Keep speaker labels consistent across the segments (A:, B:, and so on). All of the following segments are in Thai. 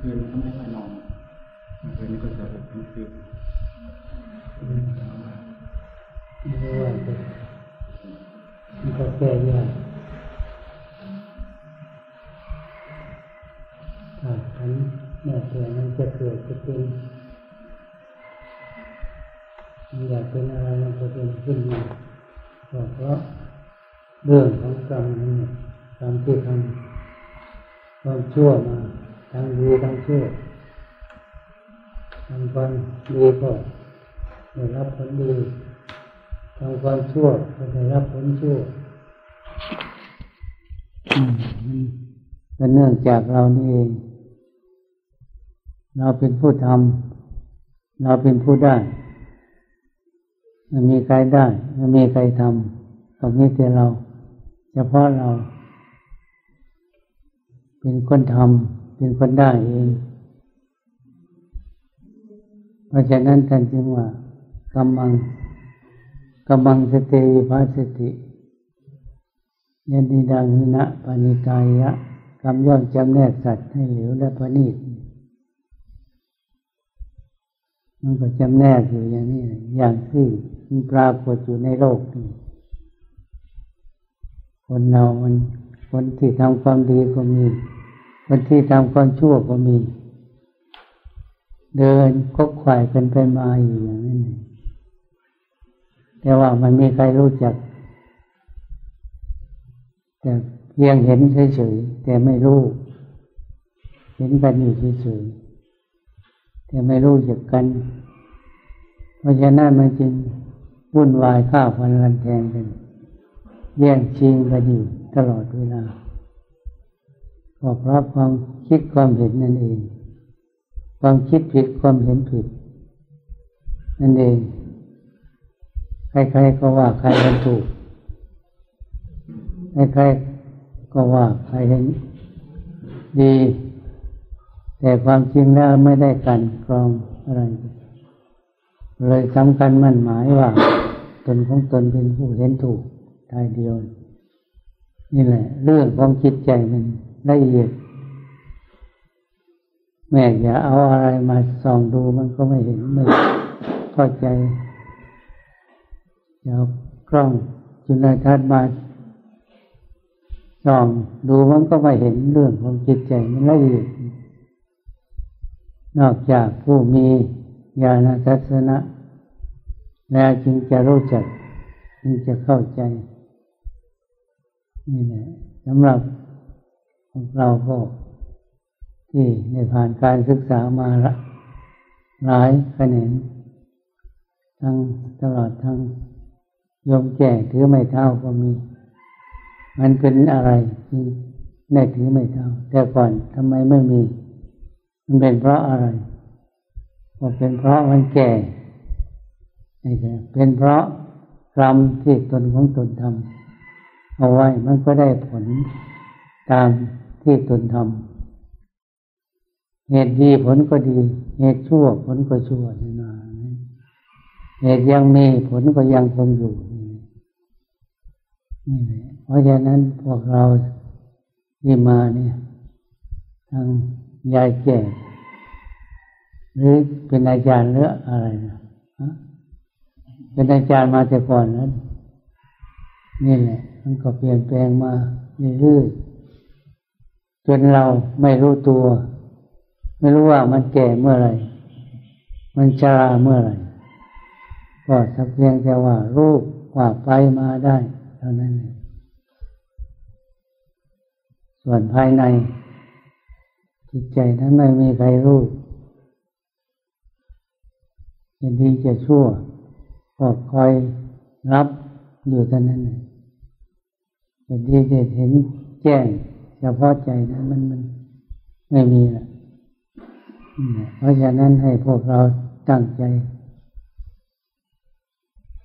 A: คืนก็ไม่ค่อยนอนคืนก็จะหลับทั้งคืน
B: ไม่ว่าจะมันก็แก้ยากถ้าฉันแม่เตือนมันจะเกิดจะเป็นมันอยากเป็นอะไรมันจะเป็นขึ้นมาเพราะเรื่องของกรรมนี่กรรมที่ทำความชั่วมา ทั้งดีทั้งชั่วทำความดีก็ได้รับผลดีทำความชั่วก็ได้รับผลชั่วเป็นเนื่องจากเรานี่เอง เราเป็นผู้ทำเราเป็นผู้ได้ไม่มีใครได้ไม่มีใครทำก็มีแต่เรา เฉพาะเรา เป็นคนทำ เป็นคนได้เอง เพราะฉะนั้นท่านจึงว่ากำมังกำมังสติภาสติยันดีดังหินะปานิกายะกำย่อจำแนกสัตว์ให้เหลวและประณีตมันก็จำแนกอยู่อย่างนี้ อย่างที่มันปรากฏอยู่ในโลกนี้คนเรามันคนที่ทำความดีก็มี คนที่ทำความชั่วก็มี เดินก็ขวายกันไปมาอยู่อย่างนี้แต่ว่ามันมีใครรู้จัก แต่เพียงเห็นเฉยๆแต่ไม่รู้ เห็นกันอยู่เฉยๆแต่ไม่รู้จักกัน เพราะฉะนั้นมันจึงวุ่นวายฆ่าฟันรันแทงกัน แย่งชิงกันอยู่ตลอดเวลา ก็เพราะความคิดความเห็นนั่นเอง ความคิดผิดความเห็นผิด นั่นเอง ใครๆก็ว่าใครเป็นถูก ใครๆก็ว่าใครเห็นดี แต่ความจริงแล้วไม่ได้กันกรองอะไร เลยสำคัญมั่นหมายว่า ตนของตนเป็นผู้เห็นถูกทายเดียว นี่แหละ เรื่องของจิตใจมัน ละเอียดแม่อย่าเอาอะไรมาส่องดูมันก็ไม่เห็นไม่เข้าใจอย่ากล้องจุลทรรศน์มาส่องดูมันก็ไม่เห็นเรื่องของจิตใจมันละเอียดนอกจากผู้มีญาณทัศนะ แล้วจึงจะรู้จักจึงจะเข้าใจนี่แหละสำหรับ พวกเราก็ที่ได้ผ่านการศึกษามาละหลายแขนงทั้งตลอดทั้งยมแก่ถือไม่เท่าก็มี มันเป็นอะไรที่แน่ถือไม่เท่า แต่ก่อนทำไมไม่มี มันเป็นเพราะอะไรก็เป็นเพราะมันแก่นี่แหละเป็นเพราะกรรมที่ตนของตนทำเอาไว้มันก็ได้ผล ตามที่ตนทำเหตุดีผลก็ดี เหตุชั่วผลก็ชั่วนี่นาเหตุยังมีผลก็ยังคงอยู่นี่แหละเพราะฉะนั้นพวกเราที่มาเนี่ยทางยายแก่หรือเป็นอาจารย์หรืออะไรนะเป็นอาจารย์มาแต่ก่อนนั้นนี่แหละมันก็เปลี่ยนแปลงมาเรื่อยๆ จนเราไม่รู้ตัว ไม่รู้ว่ามันแก่เมื่อไรมันชราเมื่อไรก็สักเพียงแต่ว่ารูปว่าไปมาได้เท่านั้นส่วนภายใน จิตใจนั้นไม่มีใครรู้จะดีจะชั่วก็คอยรับอยู่เท่านั้นจะดีจะเห็นแจ้ง เฉพาะใจนั้นมันมันไม่มีละเพราะฉะนั้นให้พวกเราตั้งใจ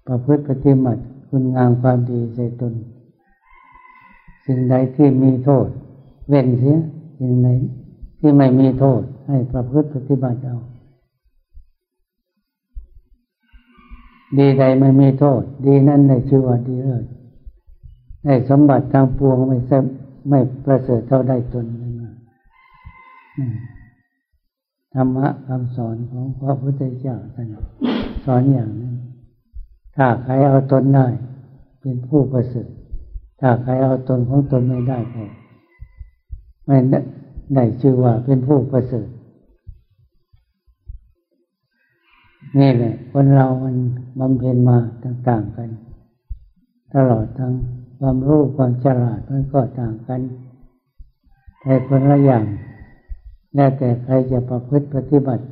B: ประพฤติปฏิบัติคุณงามความดีใส่ตน สิ่งใดที่มีโทษ เว้นเสีย สิ่งไหนที่ไม่มีโทษ ให้ประพฤติปฏิบัติเอา ดีใดไม่มีโทษ ดีนั่นได้ชื่อว่าดีเลยได้สมบัติทางปวงไม่ ไม่ประเสริฐเท่าได้ตนเลยมาธรรมะคำสอนของพระพุทธเจ้าท่านสอนอย่างนั้นถ้าใครเอาตนได้ เป็นผู้ประเสริฐถ้าใครเอาตนของตนไม่ได้ก็ไม่ได้ชื่อว่าเป็นผู้ประเสริฐนี่แหละคนเรามันบำเพ็ญมาต่าง ๆ กัน ตลอดทั้ง ความรู้ความฉลาดมันก็ต่างกันแต่คนละอย่างแล้วแต่ใครจะประพฤติปฏิบัติ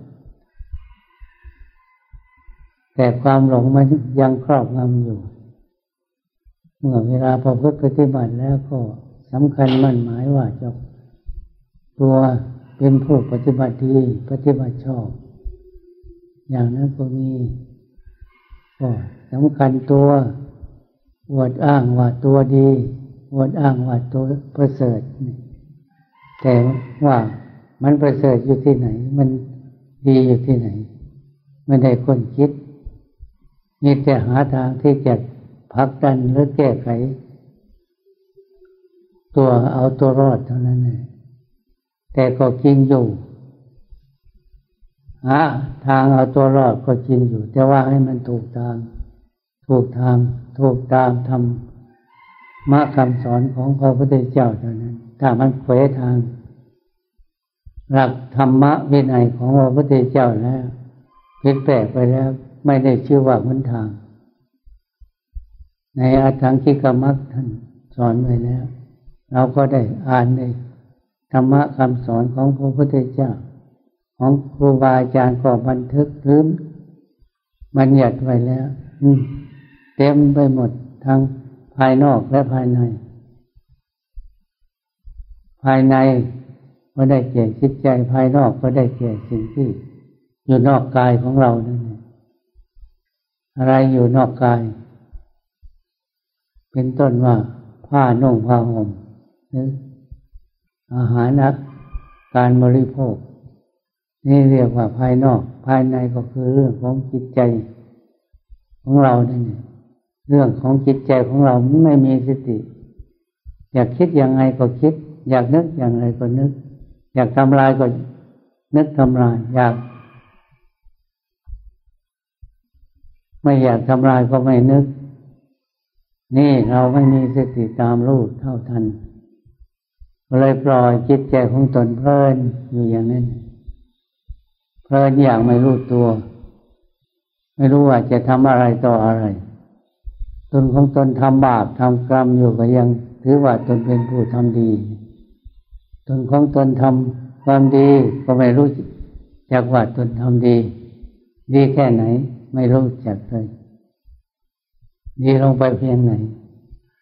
B: แต่ความหลงมันยังครอบงำอยู่ เมื่อเวลาประพฤติปฏิบัติแล้วก็สำคัญมั่นหมายว่าจะตัวเป็นผู้ปฏิบัติดีปฏิบัติชอบ อย่างนั้นก็มีก็สำคัญตัว อวดอ้างว่าตัวดีอวดอ้างว่าตัวประเสริฐแต่ว่ามันประเสริฐอยู่ที่ไหน มันดีอยู่ที่ไหน ไม่ได้คนคิดมีแต่หาทางที่จะพักดันหรือแก้ไข ตัวเอาตัวรอดเท่านั้นเองแต่ก็จริงอยู่หาทางเอาตัวรอดก็จริงอยู่ แต่ว่าให้มันถูกทาง ถูกทางถูกตามทำมาคำสอนของพระพุทธเจ้าเท่านั้น ถ้ามันเขวทาง หลักธรรมะวินัยของพระพุทธเจ้าแล้วผิดแปลกไปแล้ว ไม่ได้ชื่อว่าหนทาง ในอาถังคิกมักท่านสอนไว้แล้ว เราก็ได้อ่านในธรรมะคำสอนของพระพุทธเจ้า ของครูบาอาจารย์ก็บันทึกรื้มบัญญัติไว้แล้วเต็มไปหมดทั้งภายนอกและภายใน ภายในก็ได้แก่จิตใจภายนอกก็ได้แก่สิ่งที่ อยู่นอกกายของเรานั่นเองอะไรอยู่นอกกาย เป็นต้นว่าผ้านุ่งผ้าห่มหรืออาหารนักการบริโภค นี่เรียกว่าภายนอก ภายในก็คือเรื่องของจิตใจของเราเนี่ย เรื่องของจิตใจของเราไม่มีสติ อยากคิดอย่างไรก็คิด อยากนึกอย่างไรก็นึก อยากทำลายก็นึกทำลาย อยาก ไม่อยากทำลายก็ไม่นึก นี่เราไม่มีสติตามรู้เท่าทันเลยปล่อยจิตใจของตนเพลินอยู่อย่างนั้น เพลินอย่างไม่รู้ตัว ไม่รู้ว่าจะทำอะไรต่ออะไร ตนของตนทำบาปทำกรรมอยู่ก็ยังถือว่าตนเป็นผู้ทำดี ตนของตนทำความดีก็ไม่รู้จักว่าตนทำดี ดีแค่ไหน ไม่รู้จักเลยดีลงไปเพียงไหน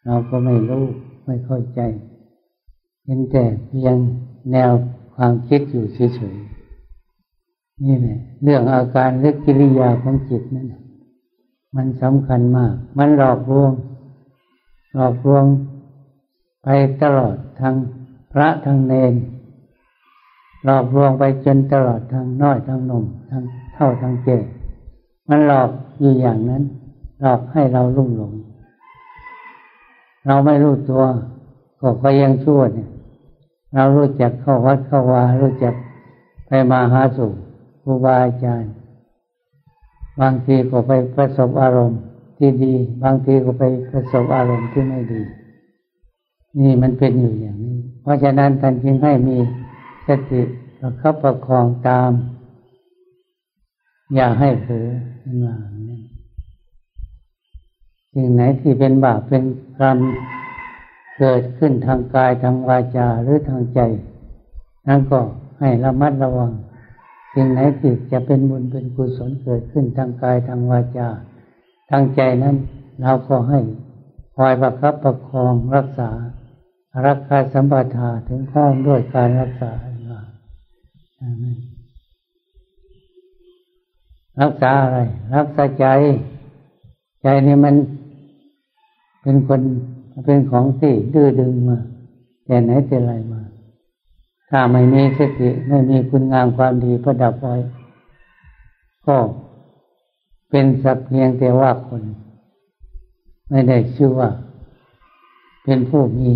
B: เราก็ไม่รู้ไม่เข้าใจเห็นแต่เพียงแนวความคิดอยู่เฉยๆนี่แหละเรื่องอาการเลือกกิริยาของจิตนั่น มันสำคัญมาก มันหลอกลวง หลอกลวงไปตลอดทางพระทางเนน หลอกลวงไปจนตลอดทางน้อยทางนมทางเท่าทางเก่มันหลอกอยู่อย่างนั้น หลอกให้เราลุ่มหลง เราไม่รู้ตัวก็ก็ยังชั่วเนี่ย เรารู้จักเข้าวัดเข้าวารู้จักไปมาหาสู่ครูบาอาจารย์ บางทีก็ไปประสบอารมณ์ที่ดี บางทีก็ไปประสบอารมณ์ที่ไม่ดี นี่มันเป็นอยู่อย่างนี้ เพราะฉะนั้นท่านจึงให้มีสติประคับประคองตาม อย่าให้เผลอเป็นว่าสิ่งไหนที่เป็นบาปเป็นกรรมเกิดขึ้นทางกายทางวาจาหรือทางใจ นั้นก็ให้ระมัดระวัง สิ่งไหนที่จะเป็นบุญเป็นกุศลเกิดขึ้นทางกายทางวาจาทางใจนั้นเราก็ให้คอยประคับประคองรักษา รักษาสัมปทาถึงข้อด้วยการรักษารักษาอะไร รักษาใจ ใจนี่มันเป็นคนเป็นของที่ดื้อดึงมาแต่ไหนแต่ไรมา ถ้าไม่มีสติไม่มีคุณงามความดีประดับไว้ ก็เป็นสักเพียงแต่ว่าคน ไม่ได้ชื่อว่า เป็นผู้มี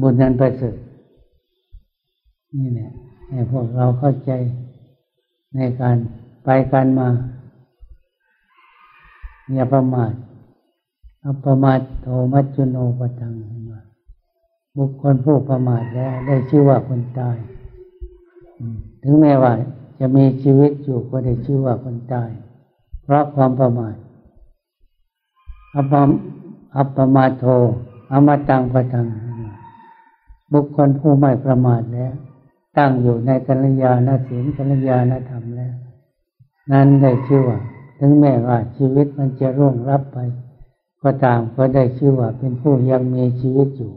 B: บุญนั้นประเสริฐนี่แหละให้พวกเราเข้าใจในการไปการมา อย่าประมาทอัปมาทโทมัจจุโนปทัง บุคคลผู้ประมาทแล้วได้ชื่อว่าคนตาย ถึงแม้ว่าจะมีชีวิตอยู่ก็ได้ชื่อว่าคนตาย เพราะความประมาทอัปอัปมาโทอมตังประทัง บุคคลผู้ไม่ประมาทแล้ว ตั้งอยู่ในกัลยาณศีลกัลยาณธรรมแล้ว นั้นได้ชื่อว่า ถึงแม้ว่าชีวิตมันจะร่วงรับไป ก็ตามก็ได้ชื่อว่าเป็นผู้ยังมีชีวิตอยู่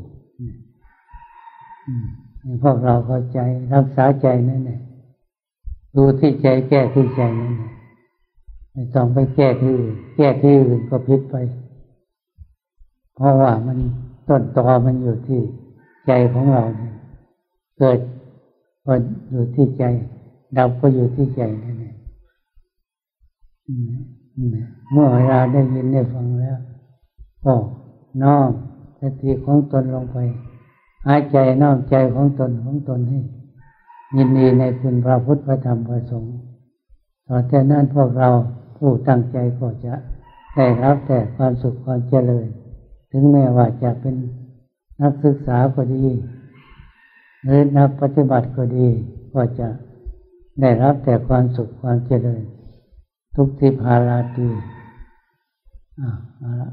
B: พวกเราเข้าใจรักษาใจนั่นแหละดูที่ใจแก้ที่ใจนั่นแหละไม่ต้องไปแก้ที่อื่นแก้ที่อื่นก็ผิดไป เพราะว่ามันต้นตอมันอยู่ที่ใจของเราเนี่ยเกิดก็อยู่ที่ใจดับก็อยู่ที่ใจนั่นเองเมื่อเวลาได้ยินได้ฟังแล้ว ก็น้อมสติของตนลงไป หายใจน้อมใจของตนของตนให้ ยินดีในคุณพระพุทธพระธรรมพระสงฆ์ต่อจากนั้นพวกเราผู้ตั้งใจก็จะได้รับแต่ความสุขความเจริญ ถึงแม้ว่าจะเป็นนักศึกษาก็ดี หรือนักปฏิบัติก็ดี ก็จะได้รับแต่ความสุขความเจริญ ทุกทิพาราตีอ่าเอาละ